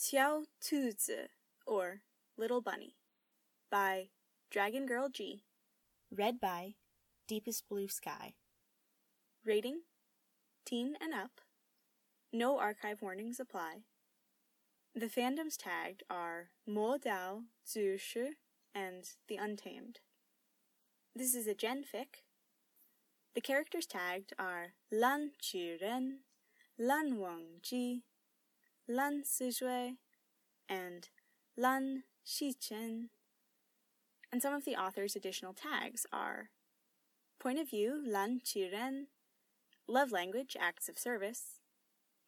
Xiao Tuzi, or Little Bunny, by Dragon Girl G. Read by Deepest Blue Sky. Rating Teen and up. No archive warnings apply. The fandoms tagged are Mo Dao, Zu Shi, and The Untamed. This is a genfic. The characters tagged are Lan Qiren, Lan Wangji, Lan Sizhui, and Lan Xichen. And some of the author's additional tags are Point of view, Lan Qiren, Love language, acts of service,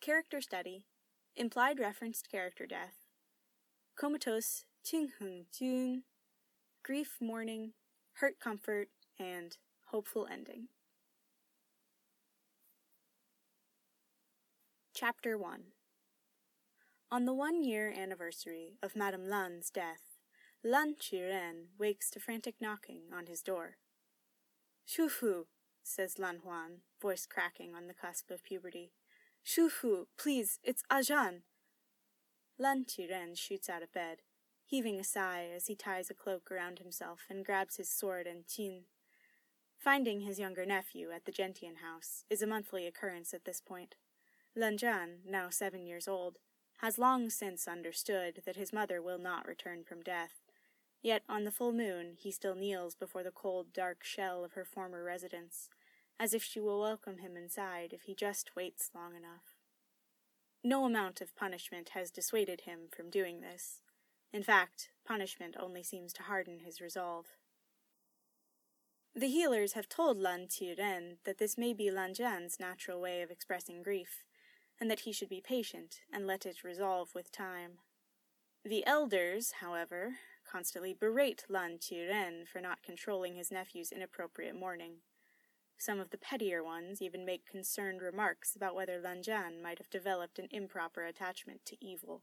Character study, implied referenced character death, Comatose, Qingheng Jun, Grief mourning, Hurt comfort, and Hopeful ending. Chapter 1 On the one year anniversary of Madame Lan's death, Lan Qiren wakes to frantic knocking on his door. Shufu, says Lan Huan, voice cracking on the cusp of puberty. Shufu, please, it's ah A-Zhan. Lan Qiren shoots out of bed, heaving a sigh as he ties a cloak around himself and grabs his sword and qin. Finding his younger nephew at the Gentian house is a monthly occurrence at this point. Lan Zhan, now seven years old, has long since understood that his mother will not return from death. Yet on the full moon he still kneels before the cold, dark shell of her former residence, as if she will welcome him inside if he just waits long enough. No amount of punishment has dissuaded him from doing this. In fact, punishment only seems to harden his resolve. The healers have told Lan Qiren that this may be Lan Zhan's natural way of expressing grief, and that he should be patient and let it resolve with time. The elders, however, constantly berate Lan Qiren for not controlling his nephew's inappropriate mourning. Some of the pettier ones even make concerned remarks about whether Lan Zhan might have developed an improper attachment to evil.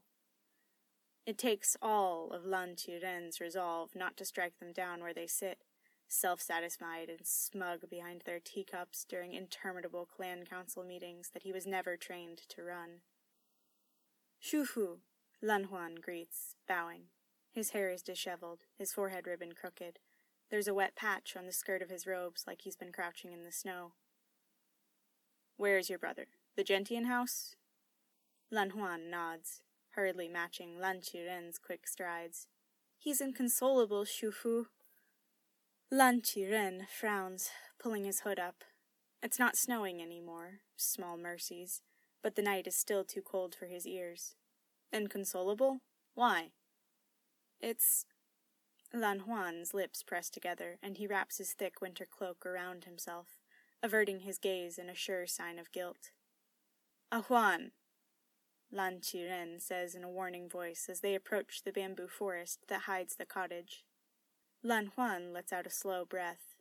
It takes all of Lan Qiren's resolve not to strike them down where they sit, self satisfied and smug behind their teacups during interminable clan council meetings that he was never trained to run. Shufu, Lan Huan greets, bowing. His hair is disheveled, his forehead ribbon crooked. There's a wet patch on the skirt of his robes like he's been crouching in the snow. Where is your brother? The Gentian house? Lan Huan nods, hurriedly matching Lan Qiren's quick strides. He's inconsolable, Shufu. Lan Qiren frowns, pulling his hood up. It's not snowing anymore, small mercies, but the night is still too cold for his ears. Inconsolable? Why? It's. Lan Huan's lips press together, and he wraps his thick winter cloak around himself, averting his gaze in a sure sign of guilt. Ah Huan! Lan Qiren says in a warning voice as they approach the bamboo forest that hides the cottage. Lan Huan lets out a slow breath.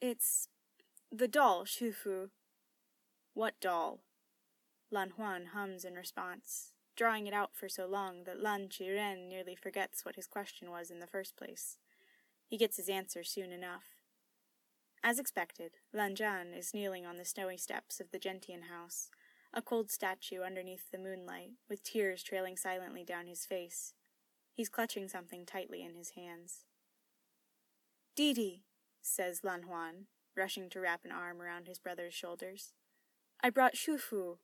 It's the doll, Shufu. What doll? Lan Huan hums in response, drawing it out for so long that Lan Qiren nearly forgets what his question was in the first place. He gets his answer soon enough. As expected, Lan Zhan is kneeling on the snowy steps of the Gentian house, a cold statue underneath the moonlight, with tears trailing silently down his face. He's clutching something tightly in his hands. Didi, says Lan Huan, rushing to wrap an arm around his brother's shoulders. I brought Shufu.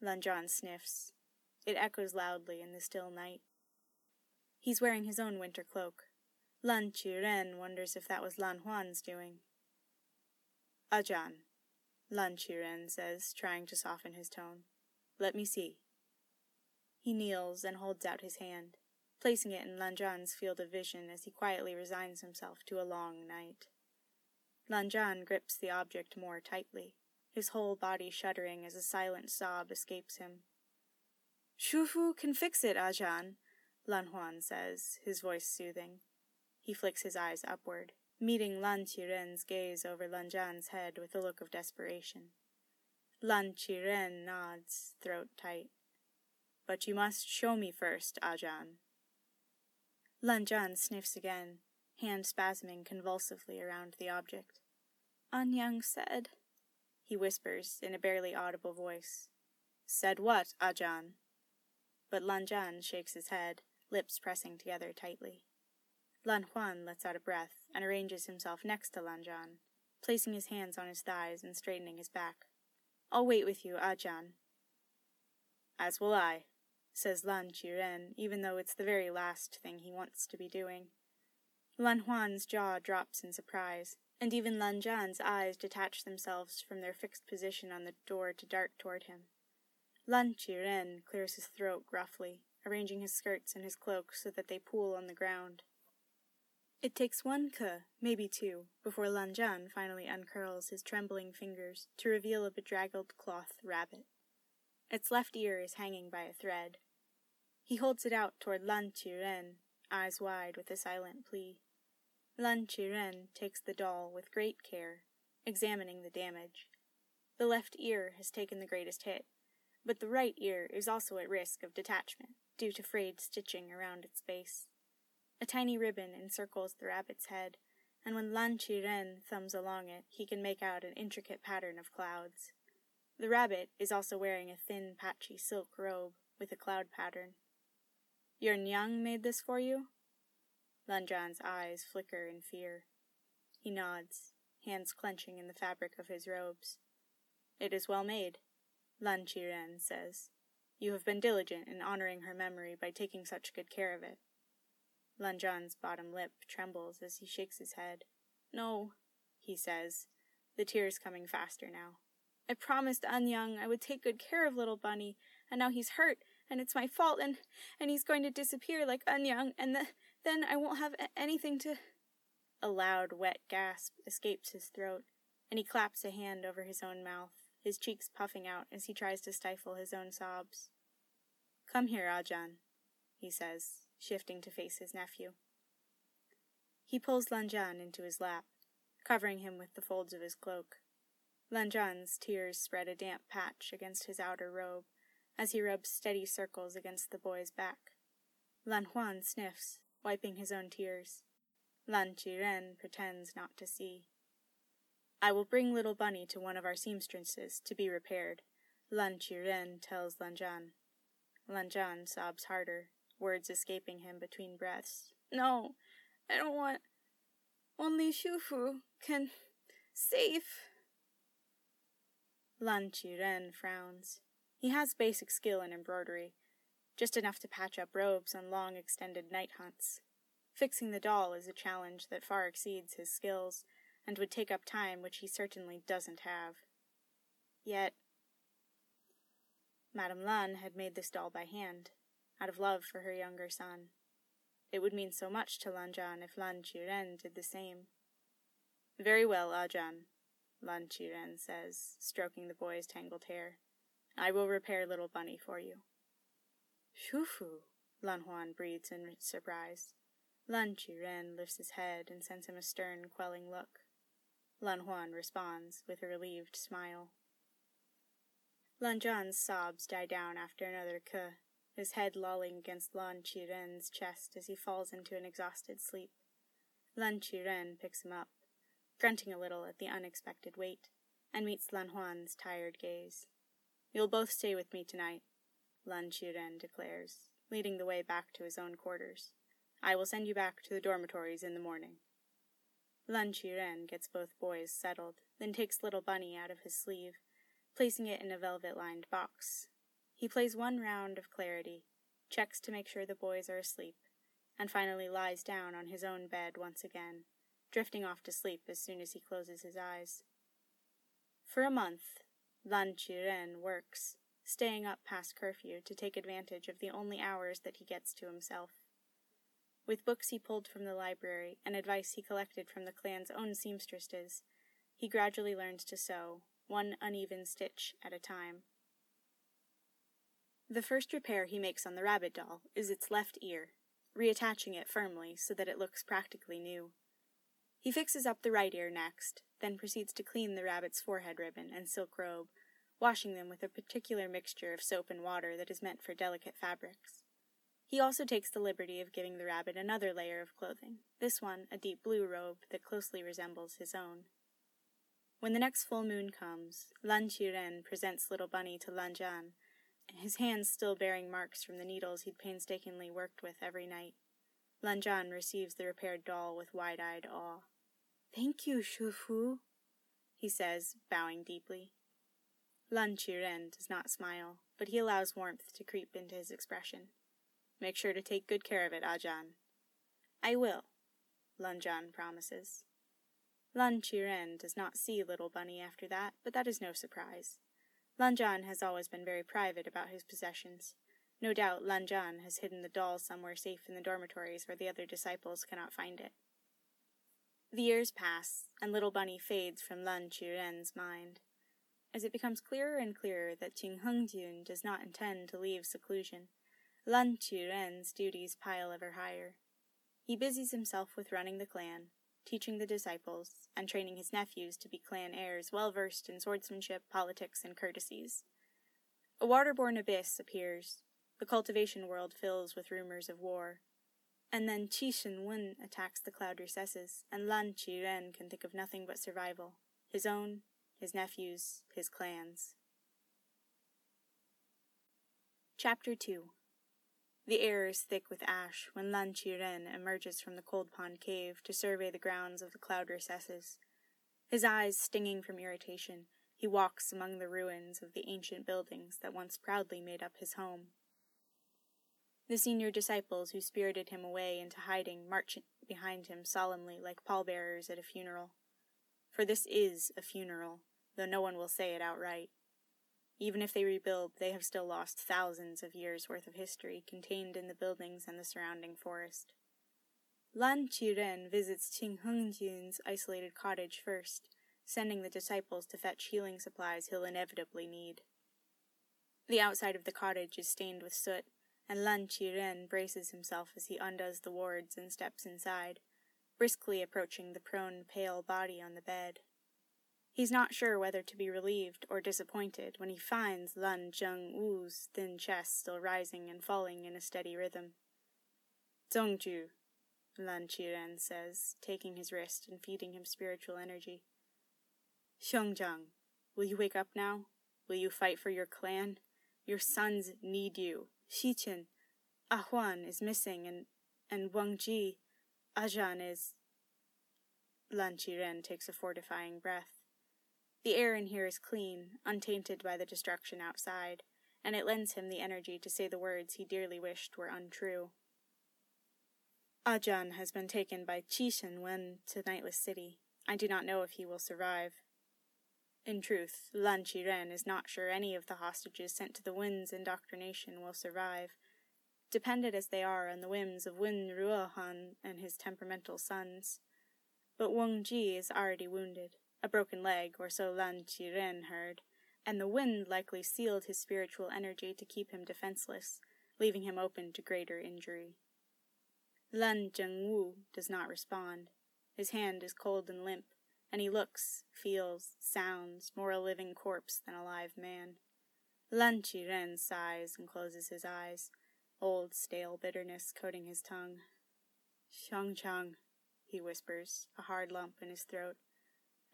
Lan Zhan sniffs. It echoes loudly in the still night. He's wearing his own winter cloak. Lan Qiren wonders if that was Lan Huan's doing. A-Zhan, Lan Qiren says, trying to soften his tone. Let me see. He kneels and holds out his hand, placing it in Lan Zhan's field of vision as he quietly resigns himself to a long night. Lan Zhan grips the object more tightly, his whole body shuddering as a silent sob escapes him. Shufu can fix it, A-Zhan, Lan Huan says, his voice soothing. He flicks his eyes upward, meeting Lan Qiren's gaze over Lan Zhan's head with a look of desperation. Lan Qiren nods, throat tight. But you must show me first, A-Zhan. Lan Zhan sniffs again, hand spasming convulsively around the object. A-Niang said, he whispers in a barely audible voice. Said what, A-Zhan? but Lan Zhan shakes his head, lips pressing together tightly. Lan Huan lets out a breath and arranges himself next to Lan Zhan, placing his hands on his thighs and straightening his back. I'll wait with you, A-Zhan. As will I, says Lan Qiren, even though it's the very last thing he wants to be doing. Lan Huan's jaw drops in surprise, and even Lan Zhan's eyes detach themselves from their fixed position on the door to dart toward him. Lan Qiren clears his throat gruffly, arranging his skirts and his cloak so that they pool on the ground. It takes one ke, maybe two, before Lan Zhan finally uncurls his trembling fingers to reveal a bedraggled cloth rabbit. Its left ear is hanging by a thread. He holds it out toward Lan Qiren, eyes wide with a silent plea. Lan Qiren takes the doll with great care, examining the damage. The left ear has taken the greatest hit, but the right ear is also at risk of detachment due to frayed stitching around its base. A tiny ribbon encircles the rabbit's head, and when Lan Qiren thumbs along it, he can make out an intricate pattern of clouds. The rabbit is also wearing a thin, patchy silk robe with a cloud pattern. Your Niang made this for you? Lan Zhan's eyes flicker in fear. He nods, hands clenching in the fabric of his robes. It is well made, Lan Qiren says. You have been diligent in honoring her memory by taking such good care of it. Lan Zhan's bottom lip trembles as he shakes his head. No, he says, the tears coming faster now. I promised A-Niang I would take good care of little Bunny, and now he's hurt, and it's my fault, and and he's going to disappear like A-Niang, and the, then I won't have anything to. A loud, wet gasp escapes his throat, and he claps a hand over his own mouth, his cheeks puffing out as he tries to stifle his own sobs. Come here, ah A-Zhan, he says, shifting to face his nephew. He pulls Lan Zhan into his lap, covering him with the folds of his cloak. Lan Zhan's tears spread a damp patch against his outer robe as he rubs steady circles against the boy's back. Lan Huan sniffs, wiping his own tears. Lan Qiren pretends not to see. I will bring little Bunny to one of our seamstresses to be repaired, Lan Qiren tells Lan Zhan. Lan Zhan sobs harder, words escaping him between breaths. No, I don't want. Only Shufu can save. Lan Qiren frowns. He has basic skill in embroidery, just enough to patch up robes on long extended night hunts. Fixing the doll is a challenge that far exceeds his skills and would take up time which he certainly doesn't have. Yet, Madame Lan had made this doll by hand, out of love for her younger son. It would mean so much to Lan Zhan if Lan Qiren did the same. Very well, ah A-Zhan, Lan Qiren says, stroking the boy's tangled hair. I will repair little bunny for you. Shufu, Lan Huan breathes in surprise. Lan Qiren lifts his head and sends him a stern, quelling look. Lan Huan responds with a relieved smile. Lan Zhan's sobs die down after another ke, his head lolling against Lan Qiren's chest as he falls into an exhausted sleep. Lan Qiren picks him up, grunting a little at the unexpected weight, and meets Lan Huan's tired gaze. You'll both stay with me tonight, Lan Qiren declares, leading the way back to his own quarters. I will send you back to the dormitories in the morning. Lan Qiren gets both boys settled, then takes little Bunny out of his sleeve, placing it in a velvet lined box. He plays one round of clarity, checks to make sure the boys are asleep, and finally lies down on his own bed once again, drifting off to sleep as soon as he closes his eyes. For a month, Lan Qiren works, staying up past curfew to take advantage of the only hours that he gets to himself. With books he pulled from the library and advice he collected from the clan's own seamstresses, he gradually learns to sew, one uneven stitch at a time. The first repair he makes on the rabbit doll is its left ear, reattaching it firmly so that it looks practically new. He fixes up the right ear next, then proceeds to clean the rabbit's forehead ribbon and silk robe, washing them with a particular mixture of soap and water that is meant for delicate fabrics. He also takes the liberty of giving the rabbit another layer of clothing, this one a deep blue robe that closely resembles his own. When the next full moon comes, Lan Qiren presents little Bunny to Lan Zhan, his hands still bearing marks from the needles he'd painstakingly worked with every night. Lan Zhan receives the repaired doll with wide eyed awe. Thank you, Shufu, he says, bowing deeply. Lan Qiren does not smile, but he allows warmth to creep into his expression. Make sure to take good care of it, A-Zhan. I will, Lan Zhan promises. Lan Qiren does not see little Bunny after that, but that is no surprise. Lan Zhan has always been very private about his possessions. No doubt Lan Zhan has hidden the doll somewhere safe in the dormitories where the other disciples cannot find it. The years pass, and little Bunny fades from Lan Qiren's mind. As it becomes clearer and clearer that Qing Hengjun does not intend to leave seclusion, Lan Qiren's duties pile ever higher. He busies himself with running the clan, teaching the disciples, and training his nephews to be clan heirs well versed in swordsmanship, politics, and courtesies. A waterborne abyss appears. The cultivation world fills with rumors of war. And then Qishan Wen attacks the cloud recesses, and Lan Qiren can think of nothing but survival his own, his nephews, his clans. Chapter 2 the air is thick with ash when Lan Qiren emerges from the cold pond cave to survey the grounds of the cloud recesses. His eyes stinging from irritation, he walks among the ruins of the ancient buildings that once proudly made up his home. The senior disciples who spirited him away into hiding march behind him solemnly like pallbearers at a funeral. For this is a funeral, though no one will say it outright. Even if they rebuild, they have still lost thousands of years' worth of history contained in the buildings and the surrounding forest. Lan Qiren visits Qing Hengjun's isolated cottage first, sending the disciples to fetch healing supplies he'll inevitably need. The outside of the cottage is stained with soot, and Lan Qiren braces himself as he undoes the wards and steps inside, briskly approaching the prone, pale body on the bed. He's not sure whether to be relieved or disappointed when he finds Lan Zhengwu's thin chest still rising and falling in a steady rhythm. Zhongju, Lan Qiren says, taking his wrist and feeding him spiritual energy. Xiongzhang, will you wake up now? Will you fight for your clan? Your sons need you. Xichen, A-Huan is missing, and and Wang Ji, A-Zhan is. Lan Qiren takes a fortifying breath. The air in here is clean, untainted by the destruction outside, and it lends him the energy to say the words he dearly wished were untrue. A-Zhan has been taken by Qishan Wen to Nightless City. I do not know if he will survive. In truth, Lan Qiren is not sure any of the hostages sent to the Wens' indoctrination will survive, dependent as they are on the whims of Wen Ruohan and his temperamental sons. But Wang Ji is already wounded a broken leg, or so Lan Qiren heard, and the Wen likely sealed his spiritual energy to keep him defenseless, leaving him open to greater injury. Lan Zhengwu does not respond. His hand is cold and limp, and he looks, feels, sounds more a living corpse than a live man. Lan Qiren sighs and closes his eyes, old stale bitterness coating his tongue. Xiongzhang, he whispers, a hard lump in his throat.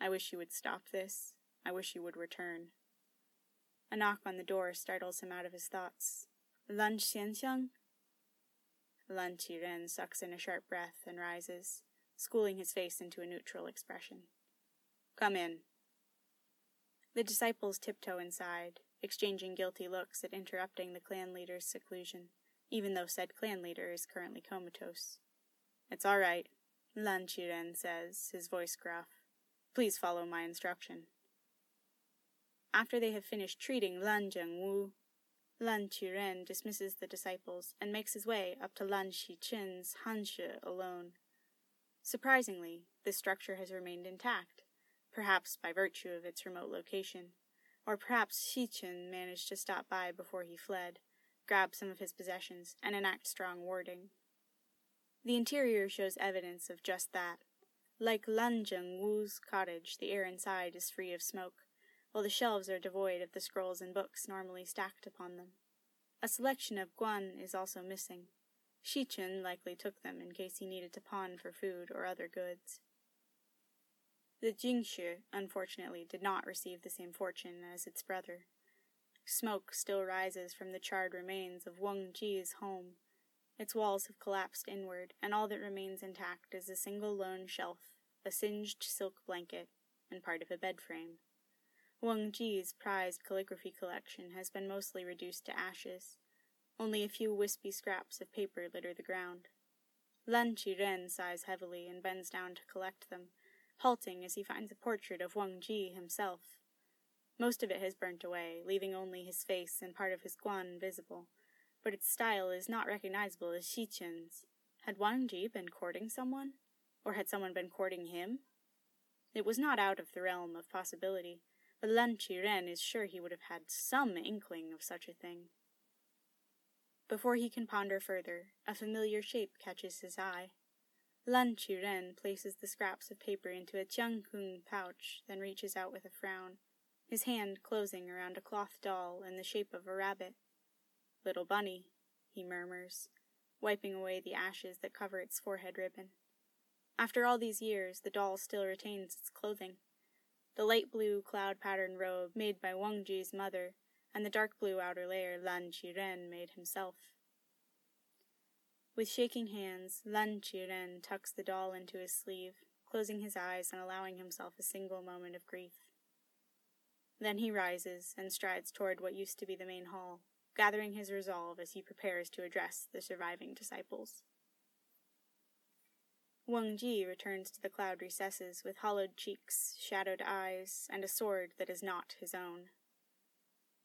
I wish you would stop this. I wish you would return. A knock on the door startles him out of his thoughts. Lan Xiansheng? Lan Qiren sucks in a sharp breath and rises, schooling his face into a neutral expression. Come in. The disciples tiptoe inside, exchanging guilty looks at interrupting the clan leader's seclusion, even though said clan leader is currently comatose. It's all right, Lan Qiren says, his voice gruff. Please follow my instruction. After they have finished treating Lan Zhengwu, Lan Qiren dismisses the disciples and makes his way up to Lan Xichen's Hanshi alone. Surprisingly, this structure has remained intact, perhaps by virtue of its remote location, or perhaps Xichen managed to stop by before he fled, grab some of his possessions, and enact strong warding. The interior shows evidence of just that. Like Lan Zhengwu's cottage, the air inside is free of smoke, while the shelves are devoid of the scrolls and books normally stacked upon them. A selection of guan is also missing. Xichen likely took them in case he needed to pawn for food or other goods. The Jingshi, unfortunately, did not receive the same fortune as its brother. Smoke still rises from the charred remains of Wang Ji's home. Its walls have collapsed inward, and all that remains intact is a single lone shelf, a singed silk blanket, and part of a bed frame. Wang Ji's prized calligraphy collection has been mostly reduced to ashes. Only a few wispy scraps of paper litter the ground. Lan Qiren sighs heavily and bends down to collect them, halting as he finds a portrait of Wang Ji himself. Most of it has burnt away, leaving only his face and part of his guan visible, but its style is not recognizable as Qian's. Had Wang Ji been courting someone? Or had someone been courting him? It was not out of the realm of possibility, but Lan Qiren is sure he would have had some inkling of such a thing. Before he can ponder further, a familiar shape catches his eye. Lan Qiren places the scraps of paper into a qiankun pouch, then reaches out with a frown his hand closing around a cloth doll in the shape of a rabbit. Little bunny, he murmurs, wiping away the ashes that cover its forehead ribbon. After all these years, the doll still retains its clothing. The light blue cloud patterned robe made by Wang Ji's mother, and the dark blue outer layer Lan Qiren made himself. With shaking hands, Lan Qiren tucks the doll into his sleeve, closing his eyes and allowing himself a single moment of grief. Then he rises and strides toward what used to be the main hall, gathering his resolve as he prepares to address the surviving disciples. Wang Ji returns to the cloud recesses with hollowed cheeks, shadowed eyes, and a sword that is not his own.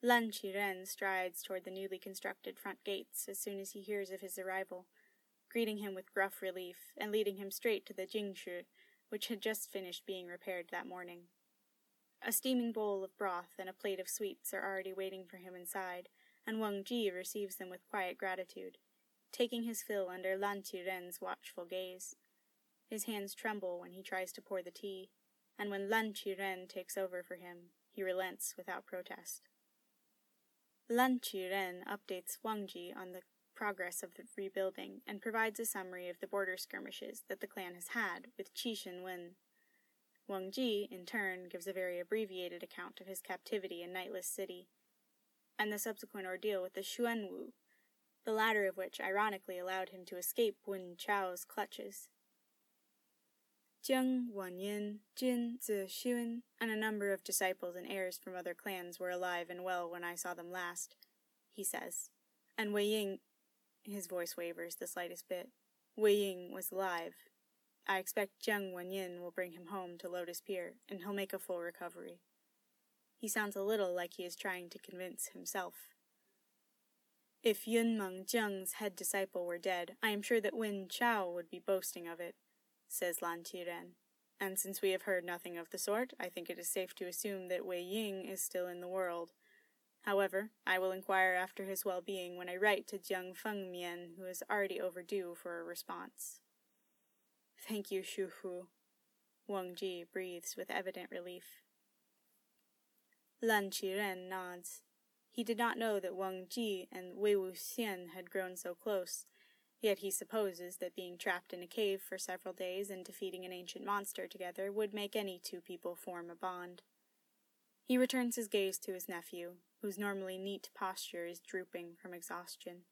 Lan Qiren strides toward the newly constructed front gates as soon as he hears of his arrival, greeting him with gruff relief and leading him straight to the Jingshi, which had just finished being repaired that morning. A steaming bowl of broth and a plate of sweets are already waiting for him inside, and Wang Ji receives them with quiet gratitude, taking his fill under Lan Qiren's watchful gaze. His hands tremble when he tries to pour the tea, and when Lan Qiren takes over for him, he relents without protest. Lan Qiren updates Wang Ji on the progress of the rebuilding and provides a summary of the border skirmishes that the clan has had with Qishan Wen Wang Ji, in turn, gives a very abbreviated account of his captivity in Nightless City, and the subsequent ordeal with the Xuanwu, the latter of which ironically allowed him to escape Wen Chao's clutches. Jiang Wanyin, Jin Zixun, and a number of disciples and heirs from other clans were alive and well when I saw them last, he says. And Wei Ying, his voice wavers the slightest bit. Wei Ying was alive, I expect Jiang Wanyin will bring him home to Lotus Pier, and he'll make a full recovery. He sounds a little like he is trying to convince himself. If Yun Meng Jiang's head disciple were dead, I am sure that Wen Chao would be boasting of it, says Lan Qiren. And since we have heard nothing of the sort, I think it is safe to assume that Wei Ying is still in the world. However, I will inquire after his well-being when I write to Jiang Feng Fengmian, who is already overdue for a response. Thank you, Shu Hu. Wang Ji breathes with evident relief. Lan Qiren nods. He did not know that Wang Ji and Wei Wuxian had grown so close, yet he supposes that being trapped in a cave for several days and defeating an ancient monster together would make any two people form a bond. He returns his gaze to his nephew, whose normally neat posture is drooping from exhaustion.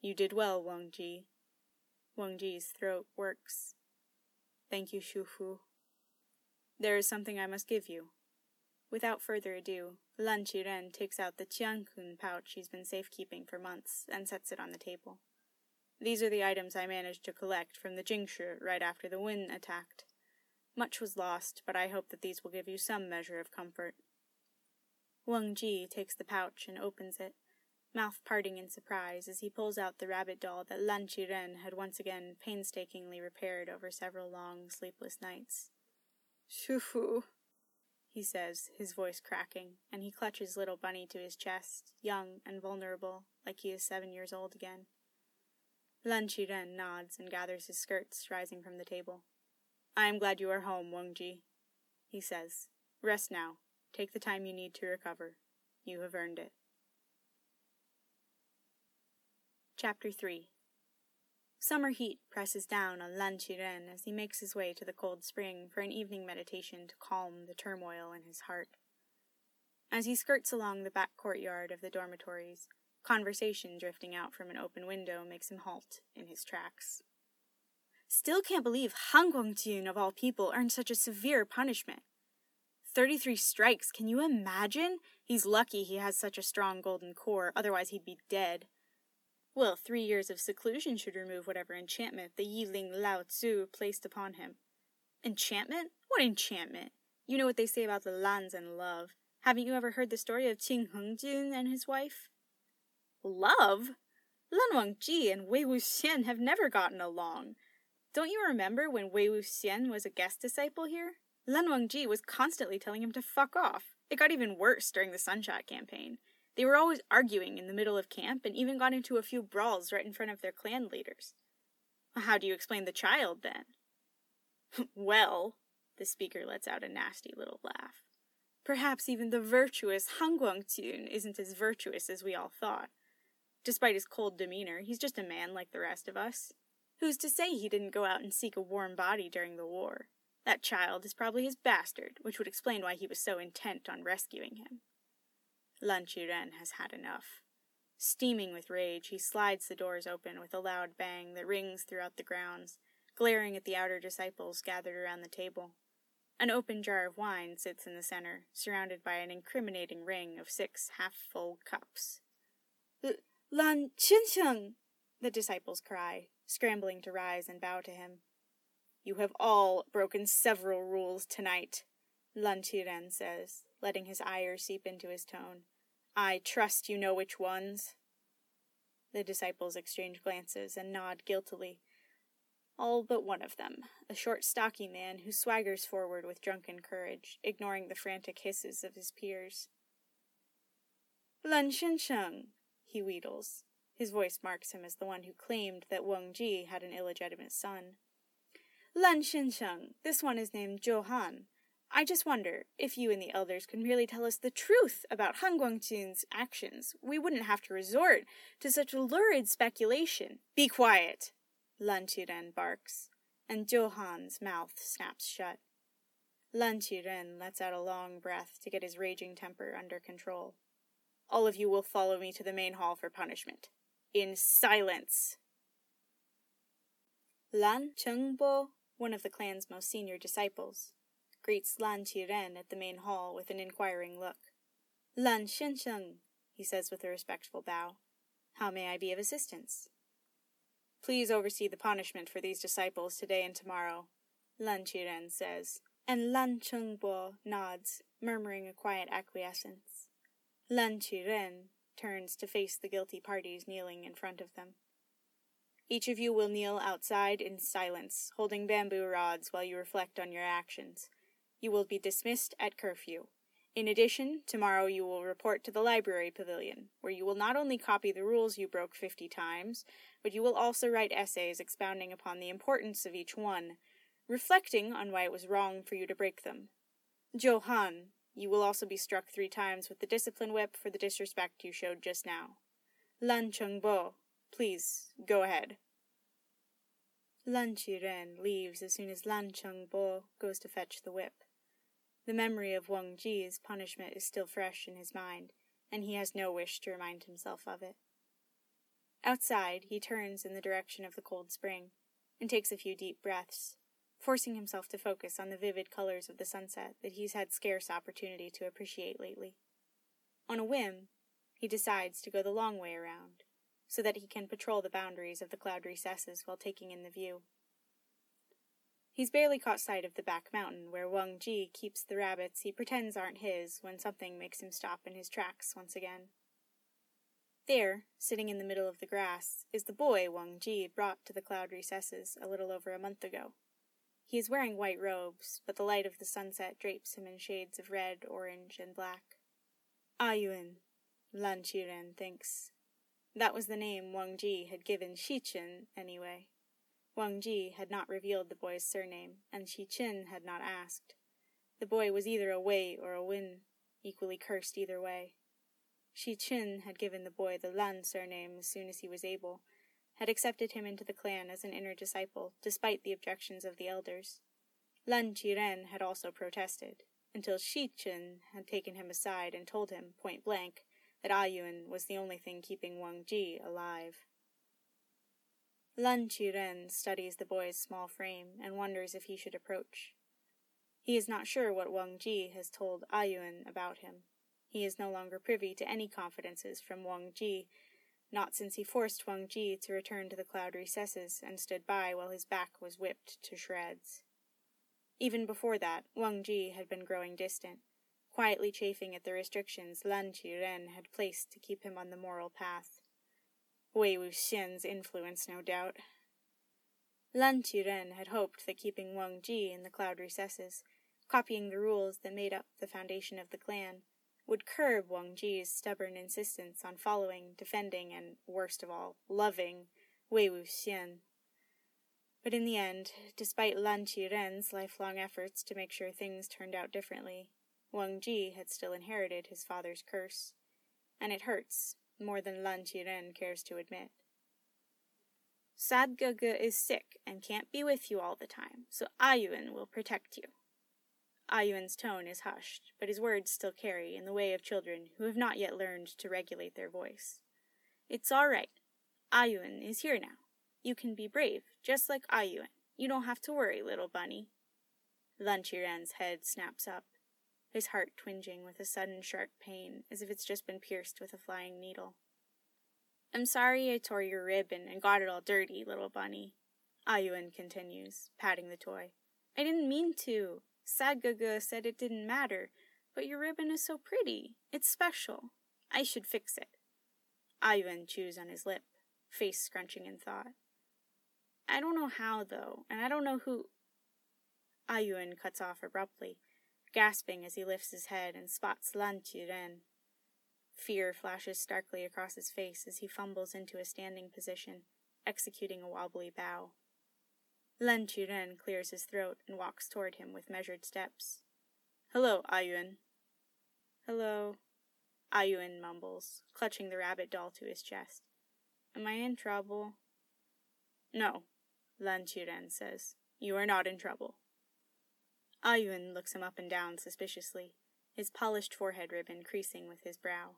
You did well, Wang Ji, Wang Ji's throat works. Thank you, Shu Fu. There is something I must give you. Without further ado, Lan Qiren takes out the Qiankun pouch he's been safekeeping for months and sets it on the table. These are the items I managed to collect from the Jingshi right after the Wen attacked. Much was lost, but I hope that these will give you some measure of comfort. Wang Ji takes the pouch and opens it, mouth parting in surprise as he pulls out the rabbit doll that Lan Qiren had once again painstakingly repaired over several long, sleepless nights. Shufu, he says, his voice cracking, and he clutches little Bunny to his chest, young and vulnerable, like he is seven years old again. Lan Qiren nods and gathers his skirts, rising from the table. I am glad you are home, Wang Ji, he says. Rest now. Take the time you need to recover. You have earned it. Chapter 3 Summer heat presses down on Lan Qiren as he makes his way to the cold spring for an evening meditation to calm the turmoil in his heart. As he skirts along the back courtyard of the dormitories, conversation drifting out from an open window makes him halt in his tracks. Still can't believe Han Guangjun, of all people, earned such a severe punishment. 33 strikes, can you imagine? He's lucky he has such a strong golden core, otherwise he'd be dead. Well, three years of seclusion should remove whatever enchantment the Yiling Laozu placed upon him. Enchantment? What enchantment? You know what they say about the Lans and love. Haven't you ever heard the story of Qing Hengjun and his wife? Love? Lan Wangji and Wei Wuxian have never gotten along. Don't you remember when Wei Wuxian was a guest disciple here? Lan Wangji was constantly telling him to fuck off. It got even worse during the Sunshot campaign. They were always arguing in the middle of camp and even got into a few brawls right in front of their clan leaders. How do you explain the child then? well, the speaker lets out a nasty little laugh. Perhaps even the virtuous Han Guangjun isn't as virtuous as we all thought. Despite his cold demeanor, he's just a man like the rest of us. Who's to say he didn't go out and seek a warm body during the war? That child is probably his bastard, which would explain why he was so intent on rescuing him. Lan Qiren has had enough. Steaming with rage, he slides the doors open with a loud bang that rings throughout the grounds, glaring at the outer disciples gathered around the table. An open jar of wine sits in the center, surrounded by an incriminating ring of six half full cups. Lan Xiansheng! The disciples cry, scrambling to rise and bow to him. You have all broken several rules tonight, Lan Qiren says, letting his ire seep into his tone. I trust you know which ones. The disciples exchange glances and nod guiltily. All but one of them, a short, stocky man who swaggers forward with drunken courage, ignoring the frantic hisses of his peers. Lan Xiansheng, he wheedles. His voice marks him as the one who claimed that Wang Ji had an illegitimate son. Lan Xiansheng, this one is named Zhou Han. I just wonder if you and the elders could merely tell us the truth about Han Guangjun's actions. We wouldn't have to resort to such lurid speculation. Be quiet, Lan Qiren barks, and Zhou Han's mouth snaps shut. Lan Qiren lets out a long breath to get his raging temper under control. All of you will follow me to the main hall for punishment. In silence! Lan Chengbo, one of the clan's most senior disciples, greets Lan Qiren at the main hall with an inquiring look. Lan Xiansheng, he says with a respectful bow. How may I be of assistance? Please oversee the punishment for these disciples today and tomorrow, Lan Qiren says, and Lan Chengbo nods, murmuring a quiet acquiescence. Lan Qiren turns to face the guilty parties kneeling in front of them. Each of you will kneel outside in silence, holding bamboo rods while you reflect on your actions. You will be dismissed at curfew. In addition, tomorrow you will report to the library pavilion, where you will not only copy the rules you broke fifty times, but you will also write essays expounding upon the importance of each one, reflecting on why it was wrong for you to break them. Zhou Han, you will also be struck three times with the discipline whip for the disrespect you showed just now. Lan Chengbo, please go ahead. Lan Qiren leaves as soon as Lan Chengbo goes to fetch the whip. The memory of Wang Ji's punishment is still fresh in his mind, and he has no wish to remind himself of it. Outside, he turns in the direction of the cold spring and takes a few deep breaths, forcing himself to focus on the vivid colors of the sunset that he's had scarce opportunity to appreciate lately. On a whim, he decides to go the long way around, so that he can patrol the boundaries of the cloud recesses while taking in the view. He's barely caught sight of the back mountain where Wang Ji keeps the rabbits he pretends aren't his when something makes him stop in his tracks once again. There, sitting in the middle of the grass, is the boy Wang Ji brought to the cloud recesses a little over a month ago. He is wearing white robes, but the light of the sunset drapes him in shades of red, orange, and black. Ah Ayuan, Lan Qiren thinks. That was the name Wang Ji had given Xichen, anyway. Wang Ji had not revealed the boy's surname, and Xichen had not asked. The boy was either a Wei or a Wen, equally cursed either way. Xichen had given the boy the Lan surname as soon as he was able, had accepted him into the clan as an inner disciple, despite the objections of the elders. Lan Qiren had also protested, until Xichen had taken him aside and told him, point blank, that ah Ayuan was the only thing keeping Wang Ji alive. Lan Qiren studies the boy's small frame and wonders if he should approach. He is not sure what Wang Ji has told ah Ayuan about him. He is no longer privy to any confidences from Wang Ji, not since he forced Wang Ji to return to the cloud recesses and stood by while his back was whipped to shreds. Even before that, Wang Ji had been growing distant, quietly chafing at the restrictions Lan Qiren had placed to keep him on the moral path. Wei Wuxian's influence, no doubt. Lan Qiren had hoped that keeping Wang Ji in the cloud recesses, copying the rules that made up the foundation of the clan, would curb Wang Ji's stubborn insistence on following, defending, and, worst of all, loving Wei Wuxian. But in the end, despite Lan Qiren's lifelong efforts to make sure things turned out differently, Wang Ji had still inherited his father's curse, and it hurts more than Lan Qiren cares to admit. Sad Gege is sick and can't be with you all the time, so ah Ayuan will protect you. Ah Ayuan's tone is hushed, but his words still carry in the way of children who have not yet learned to regulate their voice. It's all right. Ah Ayuan is here now. You can be brave, just like Ayuan. You don't have to worry, little bunny. Lan Qiren's head snaps up, his heart twinging with a sudden sharp pain, as if it's just been pierced with a flying needle. I'm sorry I tore your ribbon and got it all dirty, little bunny. Ayuan continues, patting the toy. I didn't mean to. Sad Gege said it didn't matter, but your ribbon is so pretty. It's special. I should fix it. Ayuan chews on his lip, face scrunching in thought. I don't know how, though, and I don't know who. Ayuan cuts off abruptly, gasping as he lifts his head and spots Lan Qiren. Fear flashes starkly across his face as he fumbles into a standing position, executing a wobbly bow. Lan Qiren clears his throat and walks toward him with measured steps. Hello, Ayuan. Hello. Ayuan mumbles, clutching the rabbit doll to his chest. Am I in trouble? No, Lan Qiren says. You are not in trouble. Ayuan looks him up and down suspiciously, his polished forehead ribbon creasing with his brow.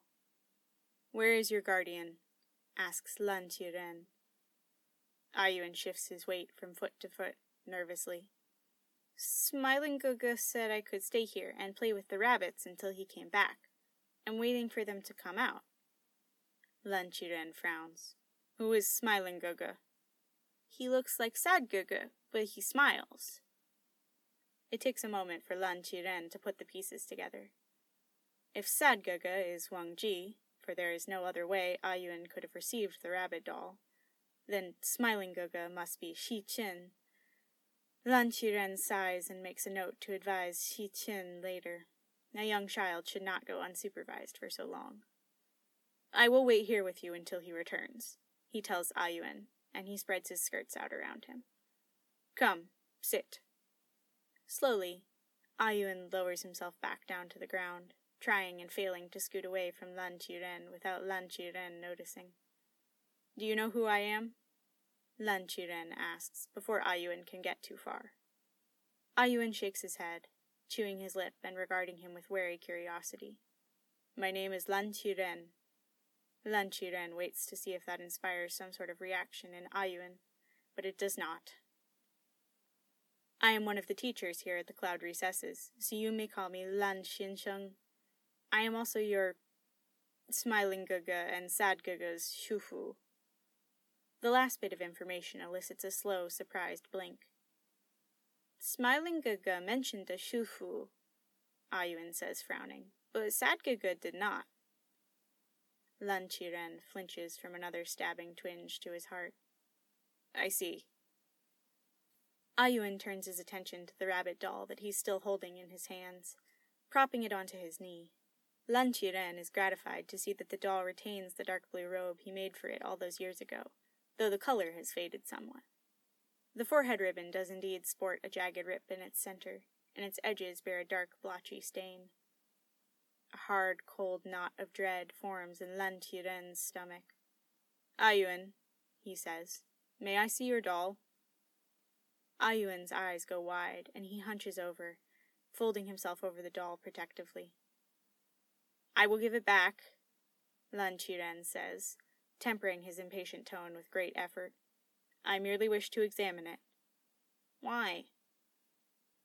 Where is your guardian? asks Lan Qiren, Ayuan shifts his weight from foot to foot, nervously. Smiling Gege said I could stay here and play with the rabbits until he came back. I'm waiting for them to come out. Lan Qiren frowns. Who is Smiling Gege? He looks like Sad Gege, but he smiles. It takes a moment for Lan Qiren to put the pieces together. If Sad Gege is Wang Ji, for there is no other way ah Ayuan could have received the rabbit doll, then smiling Gege must be Xichen. Lan Qiren sighs and makes a note to advise Xichen later. A young child should not go unsupervised for so long. I will wait here with you until he returns, he tells ah Ayuan, and he spreads his skirts out around him. Come, sit. Slowly, Ayuan lowers himself back down to the ground, trying and failing to scoot away from Lan Qiren without Lan Qiren noticing. Do you know who I am? Lan Qiren asks before Ayuan can get too far. Ayuan shakes his head, chewing his lip and regarding him with wary curiosity. My name is Lan Qiren. Lan Qiren waits to see if that inspires some sort of reaction in Ayuan, but it does not. I am one of the teachers here at the Cloud Recesses, so you may call me Lan Xiansheng. I am also your smiling Gege and sad Gege's Shufu, the last bit of information elicits a slow, surprised blink. Smiling Gege mentioned a shufu, Ayuan says, frowning, but Sad Gege did not. Lan Qiren flinches from another stabbing twinge to his heart. I see. Ayuan turns his attention to the rabbit doll that he's still holding in his hands, propping it onto his knee. Lan Qiren is gratified to see that the doll retains the dark blue robe he made for it all those years ago, though the color has faded somewhat. The forehead ribbon does indeed sport a jagged rip in its center, and its edges bear a dark, blotchy stain. A hard, cold knot of dread forms in Lan Qiren's stomach. Ayuan, he says, may I see your doll? Ayuan's eyes go wide, and he hunches over, folding himself over the doll protectively. I will give it back, Lan Qiren says, tempering his impatient tone with great effort. I merely wish to examine it. Why?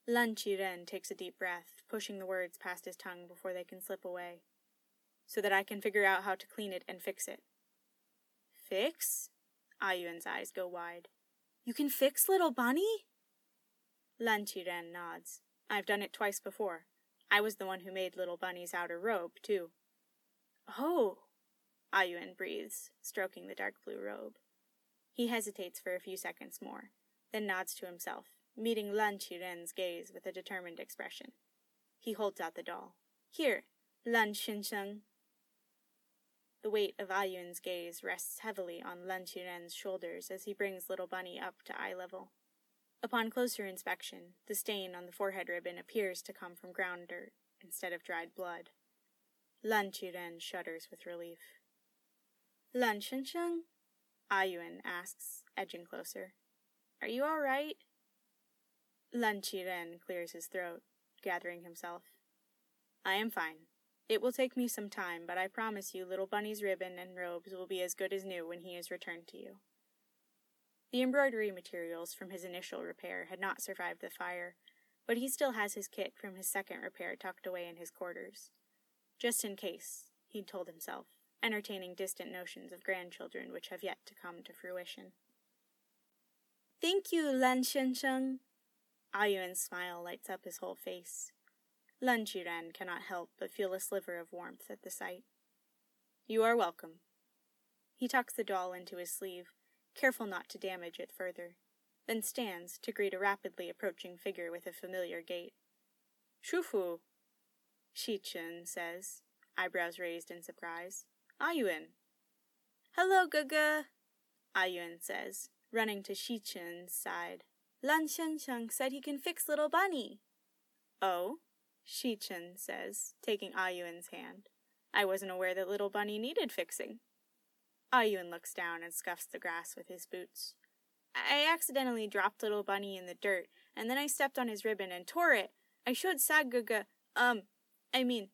Lan Qiren takes a deep breath, pushing the words past his tongue before they can slip away. So that I can figure out how to clean it and fix it. Fix? Ayuan's eyes go wide. You can fix little bunny? Lan Qiren nods. I've done it twice before. I was the one who made little bunny's outer robe, too. Oh, Ayuan breathes, stroking the dark blue robe. He hesitates for a few seconds more, then nods to himself, meeting Lan Qiren's gaze with a determined expression. He holds out the doll. Here, Lan Xiansheng. The weight of Ayuan's gaze rests heavily on Lan Qiren's shoulders as he brings little bunny up to eye level. Upon closer inspection, the stain on the forehead ribbon appears to come from ground dirt instead of dried blood. Lan Qiren shudders with relief. Lan Xiansheng? Ayuan ah asks, edging closer. Are you all right? Lan Qiren clears his throat, gathering himself. I am fine. It will take me some time, but I promise you little Bunny's ribbon and robes will be as good as new when he is returned to you. The embroidery materials from his initial repair had not survived the fire, but he still has his kit from his second repair tucked away in his quarters. Just in case, he'd told himself, entertaining distant notions of grandchildren which have yet to come to fruition. Thank you, Lan Xiansheng. Ayuan's ah smile lights up his whole face. Lan Qiren cannot help but feel a sliver of warmth at the sight. You are welcome. He tucks the doll into his sleeve, careful not to damage it further, then stands to greet a rapidly approaching figure with a familiar gait. Shufu, Xichen says, eyebrows raised in surprise. Ah Ayuan. Hello, Gege, Ayuan ah says, running to Xichen's side. Lan Xiansheng said he can fix little bunny. Oh? Xichen says, taking ah Ayuan's hand. I wasn't aware that little bunny needed fixing. Ayuan looks down and scuffs the grass with his boots. I accidentally dropped little bunny in the dirt, and then I stepped on his ribbon and tore it. I showed Sad Gege, um, I mean,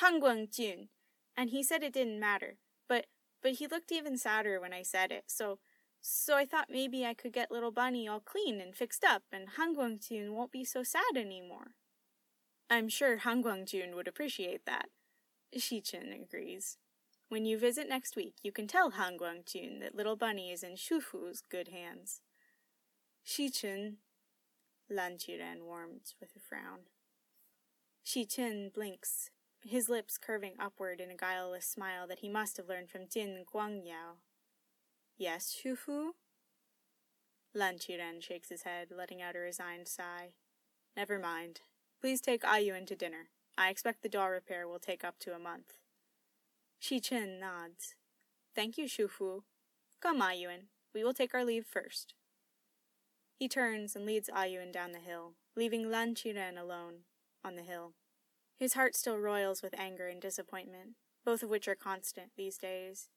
Han Guangjun, and he said it didn't matter. But but he looked even sadder when I said it. So so I thought maybe I could get little bunny all clean and fixed up, and Han Guangjun won't be so sad anymore. I'm sure Han Guangjun would appreciate that. Xichen agrees. When you visit next week, you can tell Han Guangjun that little bunny is in Shufu's good hands. Xichen, Lan Qiren warms with a frown. Xichen blinks, his lips curving upward in a guileless smile that he must have learned from Jin Guangyao. Yes, Shufu? Lan Qiren shakes his head, letting out a resigned sigh. Never mind. Please take Ayuan to dinner. I expect the doll repair will take up to a month. Xichen nods. Thank you, Shufu. Come, Ayuan. We will take our leave first. He turns and leads Ayuan down the hill, leaving Lan Qiren alone on the hill. His heart still roils with anger and disappointment, both of which are constant these days.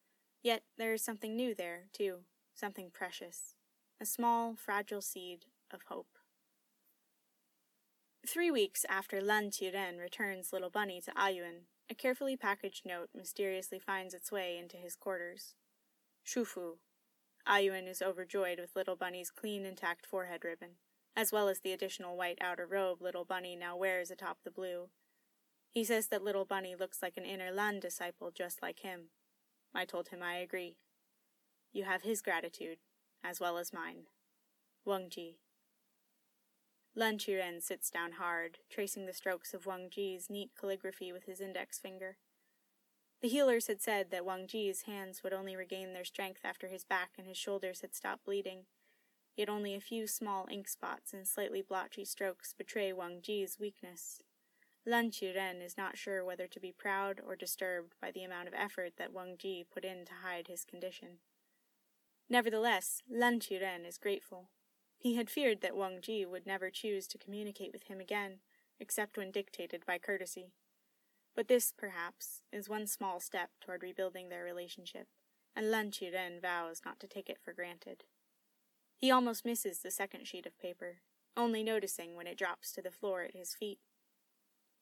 Yet there is something new there, too, something precious, a small, fragile seed of hope. Three weeks after Lan Qiren returns Little Bunny to Ayuan, a carefully packaged note mysteriously finds its way into his quarters. Shufu. Ayuan is overjoyed with Little Bunny's clean, intact forehead ribbon, as well as the additional white outer robe Little Bunny now wears atop the blue. He says that Little Bunny looks like an inner Lan disciple just like him. I told him I agree. You have his gratitude, as well as mine. Wang Ji. Lan Qiren sits down hard, tracing the strokes of Wang Ji's neat calligraphy with his index finger. The healers had said that Wang Ji's hands would only regain their strength after his back and his shoulders had stopped bleeding, yet only a few small ink spots and slightly blotchy strokes betray Wang Ji's weakness. Lan Qiren is not sure whether to be proud or disturbed by the amount of effort that Wang Ji put in to hide his condition. Nevertheless, Lan Qiren is grateful. He had feared that Wang Ji would never choose to communicate with him again, except when dictated by courtesy. But this, perhaps, is one small step toward rebuilding their relationship, and Lan Qiren vows not to take it for granted. He almost misses the second sheet of paper, only noticing when it drops to the floor at his feet.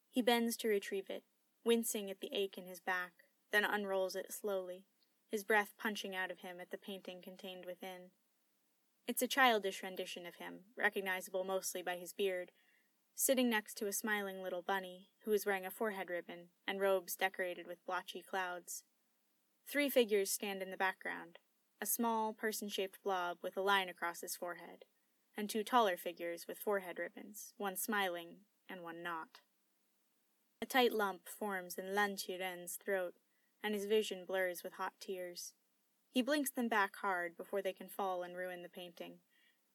He bends to retrieve it, wincing at the ache in his back, then unrolls it slowly, his breath punching out of him at the painting contained within. It's a childish rendition of him, recognizable mostly by his beard, sitting next to a smiling little bunny who is wearing a forehead ribbon and robes decorated with blotchy clouds. Three figures stand in the background a small, person shaped blob with a line across his forehead, and two taller figures with forehead ribbons, one smiling and one not. A tight lump forms in Lan Qiren's throat, and his vision blurs with hot tears. He blinks them back hard before they can fall and ruin the painting,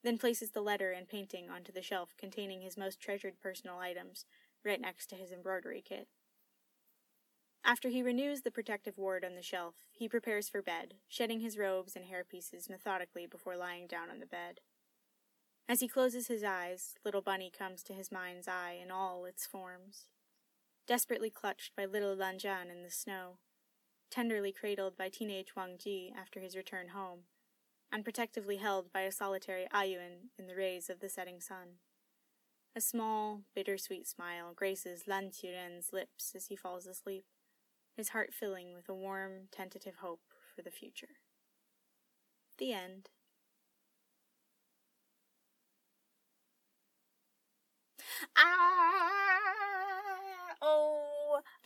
then places the letter and painting onto the shelf containing his most treasured personal items, right next to his embroidery kit. After he renews the protective ward on the shelf, he prepares for bed, shedding his robes and hairpieces methodically before lying down on the bed. As he closes his eyes, little Bunny comes to his mind's eye in all its forms. Desperately clutched by little Lan Zhan in the snow, tenderly cradled by teenage Wang Ji after his return home, and protectively held by a solitary Ayuan in the rays of the setting sun. A small, bittersweet smile graces Lan Qiren's lips as he falls asleep his heart filling with a warm, tentative hope for the future. The end. Ah! Oh,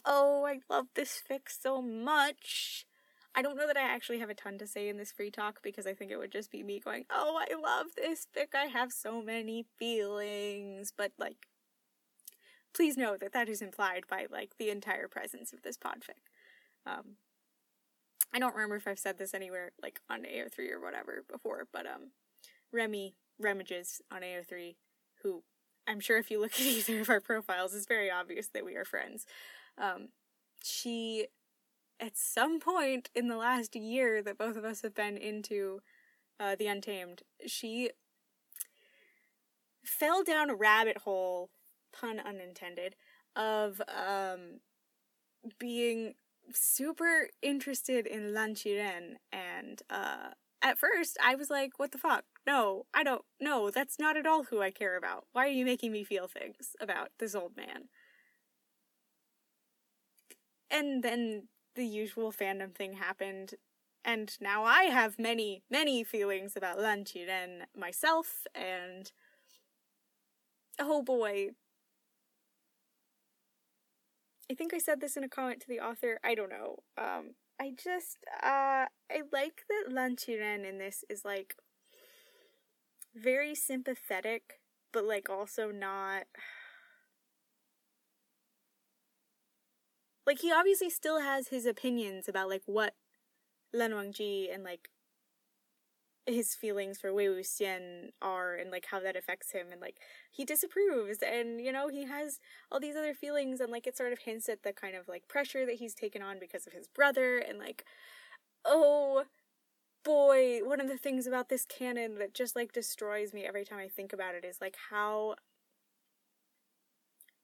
oh, I love this fic so much. I don't know that I actually have a ton to say in this free talk because I think it would just be me going, oh, I love this fic. I have so many feelings. But, like, please know that that is implied by like the entire presence of this podfic. Um, I don't remember if I've said this anywhere like on AO3 or whatever before, but um, Remy Remages on AO3, who I'm sure if you look at either of our profiles, it's very obvious that we are friends. Um, she, at some point in the last year that both of us have been into uh, the Untamed, she fell down a rabbit hole pun unintended, of um, being super interested in Lan Qiren and uh, at first I was like, what the fuck? No, I don't no, that's not at all who I care about. Why are you making me feel things about this old man? And then the usual fandom thing happened, and now I have many, many feelings about Lan Qiren myself, and oh boy, I think I said this in a comment to the author. I don't know. Um, I just uh, I like that Lan Qiren in this is like very sympathetic, but like also not. Like he obviously still has his opinions about like what Lan Wangji and like his feelings for Wei Wuxian are and like how that affects him. And like he disapproves and you know he has all these other feelings. And like it sort of hints at the kind of like pressure that he's taken on because of his brother. And like oh boy one of the things about this canon that just like destroys me every time I think about it is like how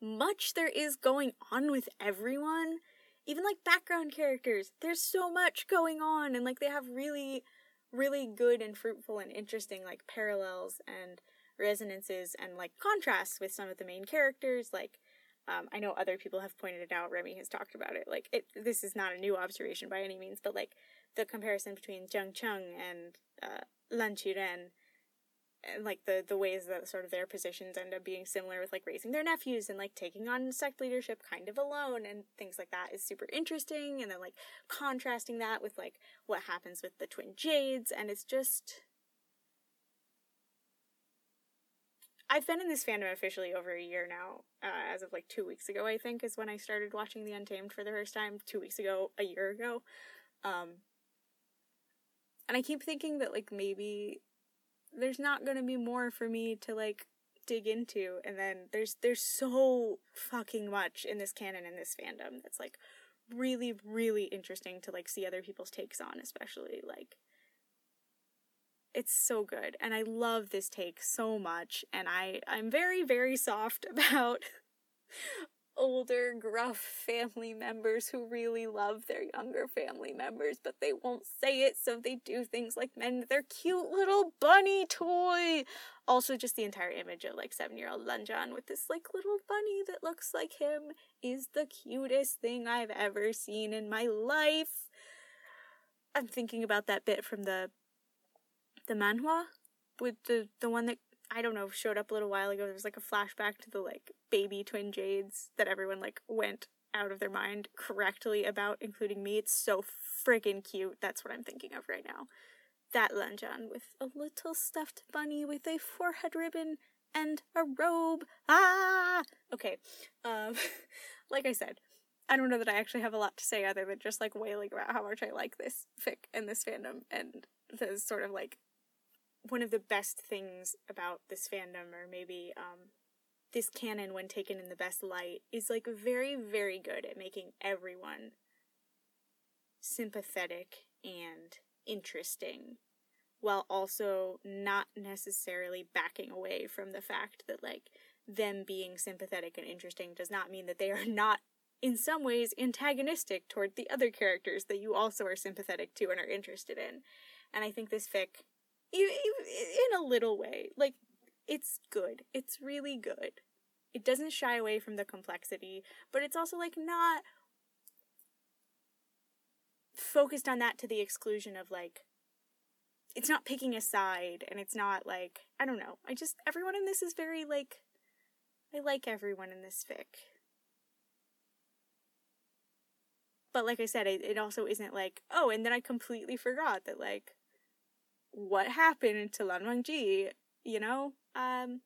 much there is going on with everyone even like background characters there's so much going on and like they have really really good and fruitful and interesting like parallels and resonances and like contrasts with some of the main characters like um, I know other people have pointed it out. Remy has talked about it. Like, it, this is not a new observation by any means, but like the comparison between Jiang Cheng and uh, Lan Qiren like the the ways that sort of their positions end up being similar with like raising their nephews and like taking on sect leadership kind of alone and things like that is super interesting and then like contrasting that with like what happens with the twin jades and it's just I've been in this fandom officially over a year now. Uh, as of like two weeks ago, I think is when I started watching The Untamed for the first time. Two weeks ago, a year ago, um, and I keep thinking that like maybe there's not gonna be more for me to like dig into. And then there's there's so fucking much in this canon in this fandom that's like really really interesting to like see other people's takes on especially like it's so good. And i love this take so much. And i i'm very very soft about older, gruff family members who really love their younger family members, but they won't say it, so they do things like mend their cute little bunny toy. Also, just the entire image of like seven year old Lan Zhan with this like little bunny that looks like him is the cutest thing I've ever seen in my life. I'm thinking about that bit from the the manhwa with the the one that I don't know showed up a little while ago. There was like a flashback to the like baby twin jades that everyone like went out of their mind correctly about, including me. It's so friggin' cute. That's what I'm thinking of right now. That Lan Zhan with a little stuffed bunny with a forehead ribbon and a robe. Ah! Okay. Um, like I said, I don't know that I actually have a lot to say other than just like wailing about how much I like this fic and this fandom and the sort of like one of the best things about this fandom or maybe um this canon when taken in the best light is like very very good at making everyone sympathetic and interesting while also not necessarily backing away from the fact that like them being sympathetic and interesting does not mean that they are not in some ways antagonistic toward the other characters that you also are sympathetic to and are interested in. And I think this fic, in a little way, like, it's good. It's really good. It doesn't shy away from the complexity, but it's also, like, not focused on that to the exclusion of, like, it's not picking a side and it's not like I don't know. I just everyone in this is very like I like everyone in this fic. But like I said, it, it also isn't like, oh, and then I completely forgot that like what happened to Lan Wangji, you know? Um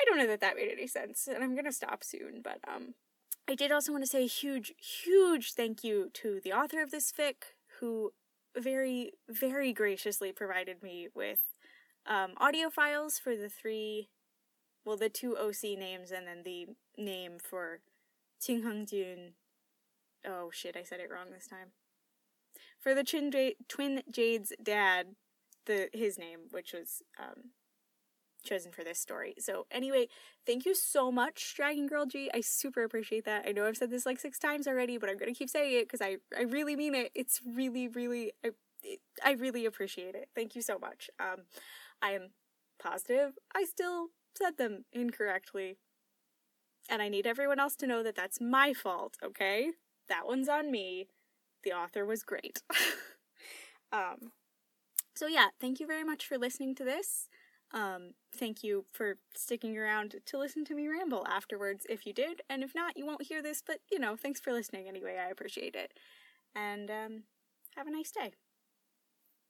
I don't know that that made any sense, and I'm gonna stop soon, but um I did also want to say a huge, huge thank you to the author of this fic, who very, very graciously provided me with um, audio files for the three, well, the two OC names and then the name for Ting Hung Jun, Oh shit, I said it wrong this time. For the twin, twin Jade's dad, the his name, which was um, chosen for this story. So anyway, thank you so much, Dragon Girl G. I super appreciate that. I know I've said this like six times already, but I'm gonna keep saying it because I I really mean it. It's really really I I really appreciate it. Thank you so much. Um, I am positive I still said them incorrectly, and I need everyone else to know that that's my fault. Okay that one's on me. The author was great. um, so yeah, thank you very much for listening to this. Um, thank you for sticking around to listen to me ramble afterwards if you did, and if not, you won't hear this, but you know, thanks for listening anyway, I appreciate it. And um, have a nice day.